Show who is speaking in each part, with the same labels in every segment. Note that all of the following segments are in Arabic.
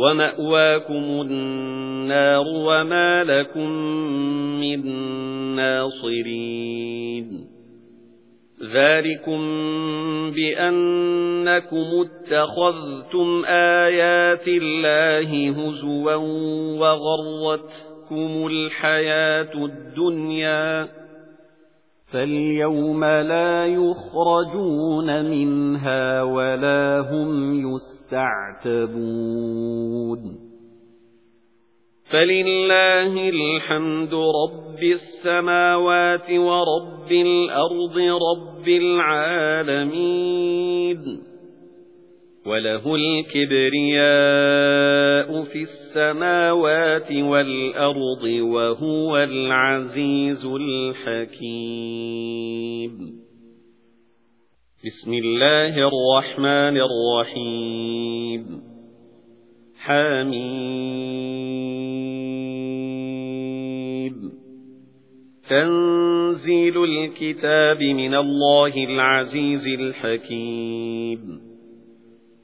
Speaker 1: وَمَأْوَاكُمُ النَّارُ وَمَا لَكُمْ مِنْ نَاصِرِينَ. ذَلِكُمْ بِأَنَّكُمُ اتَّخَذْتُمْ آيَاتِ اللَّهِ هُزُوًا وَغَرَّتْكُمُ الْحَيَاةُ الدُّنْيَا. فَالْيَوْمَ لَا يُخْرَجُونَ مِنْهَا وَلَا هُمْ يُسْتَعْتَبُونَ. فَلِلَّهِ الْحَمْدُ رَبِّ السَّمَاوَاتِ وَرَبِّ الْأَرْضِ رَبِّ الْعَالَمِينَ. وَلَهُ الْكِبْرِيَاءُ فِي السَّمَاوَاتِ وَالْأَرْضِ وَهُوَ الْعَزِيزُ الْحَكِيمُ. بِسْمِ اللَّهِ الرَّحْمَنِ الرَّحِيمِ. حميم. تنزيل الكتاب من الله العزيز الحكيم.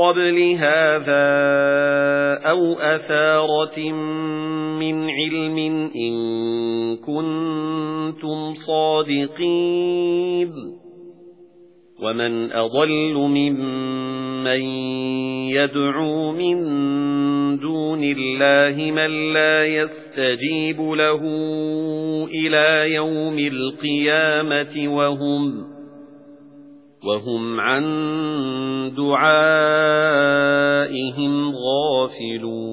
Speaker 1: قَبْلِ هَذَا أَوْ أَثَارَةٍ مِنْ عِلْمٍ إِن كُنتُمْ صَادِقِينَ. وَمَنْ أَضَلُّ مِمَّن يَدْعُو مِن دُونِ اللَّهِ مَن لَّا يَسْتَجِيبُ لَهُ إِلَى يَوْمِ الْقِيَامَةِ وَهُمْ وَهُمْ عَن دُعَائِهِمْ غَافِلُونَ